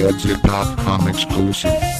Godzip.com exclusive.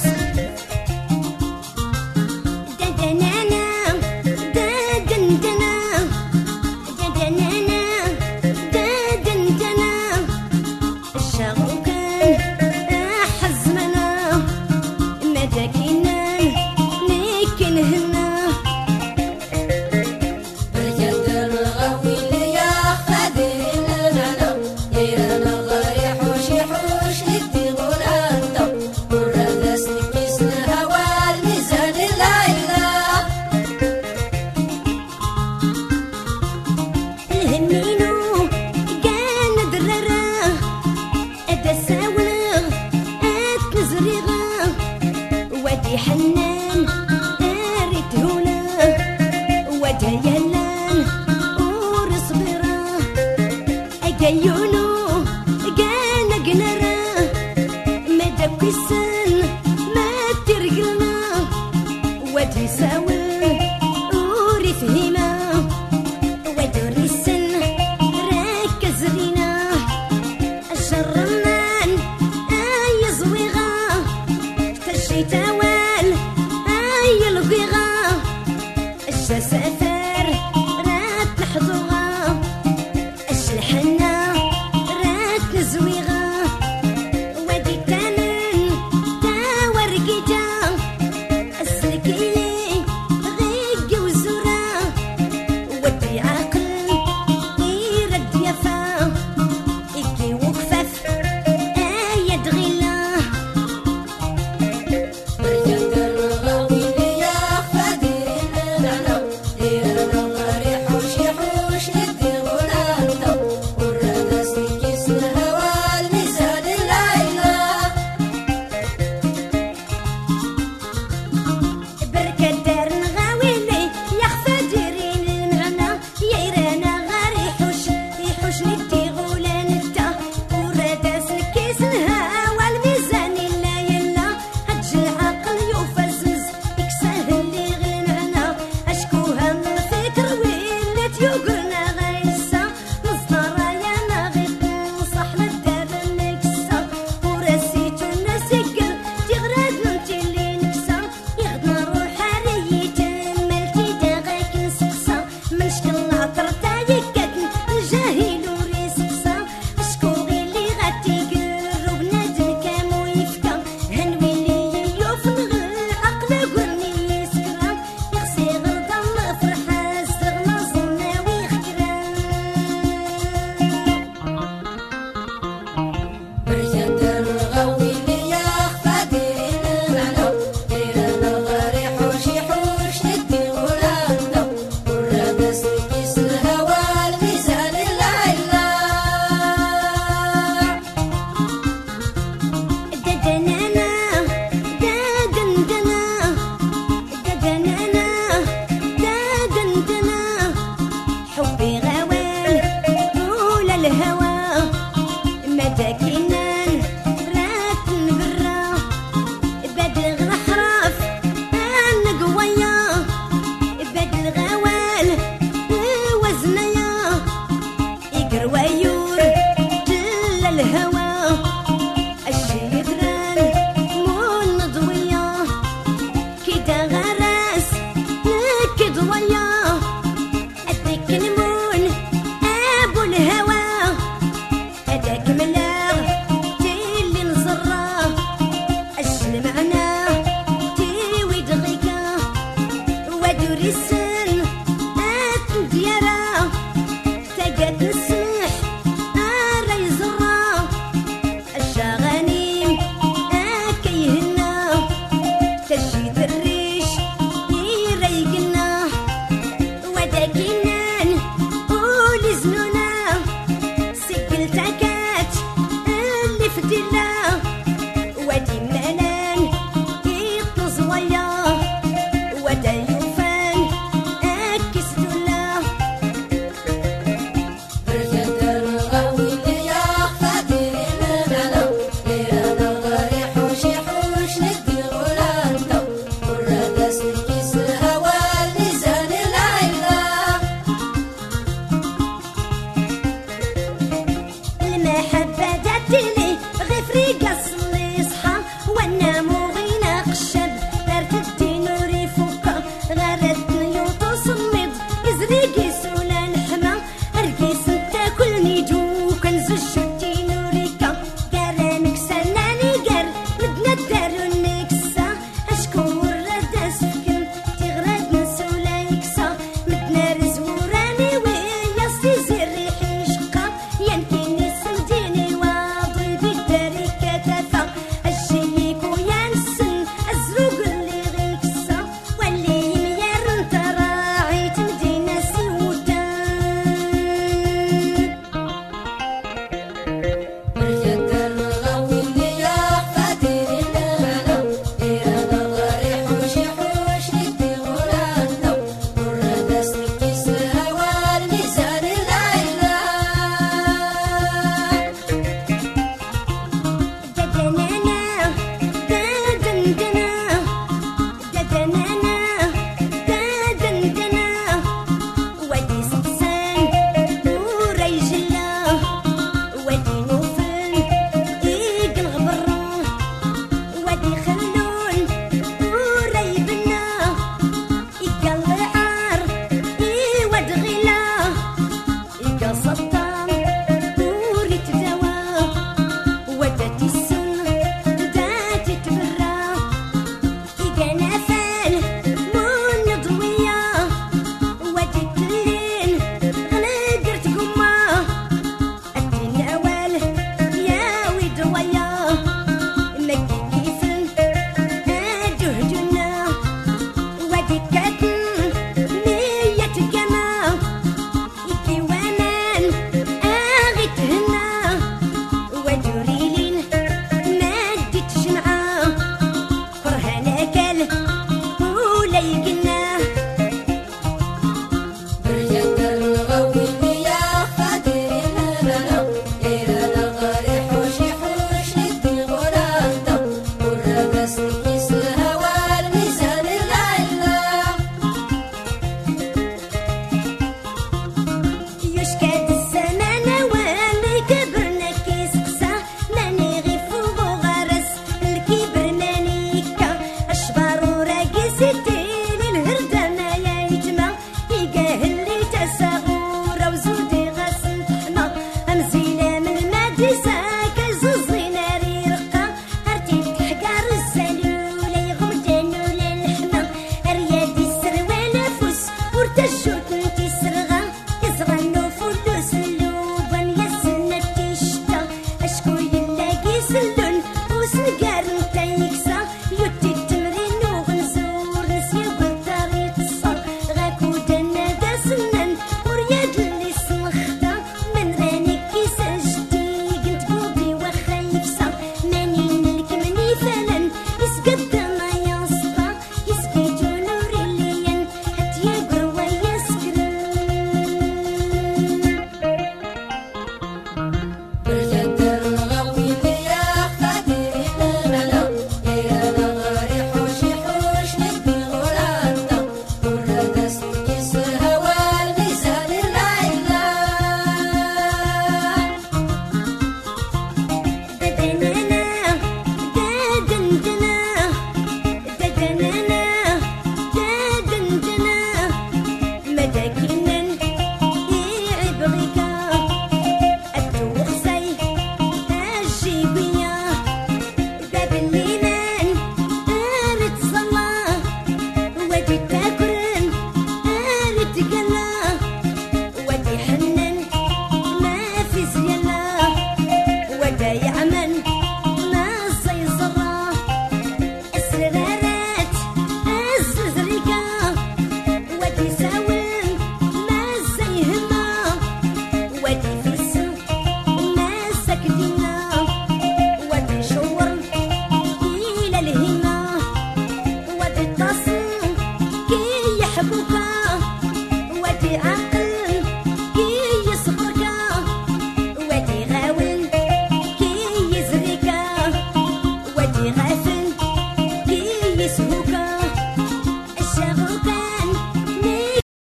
and you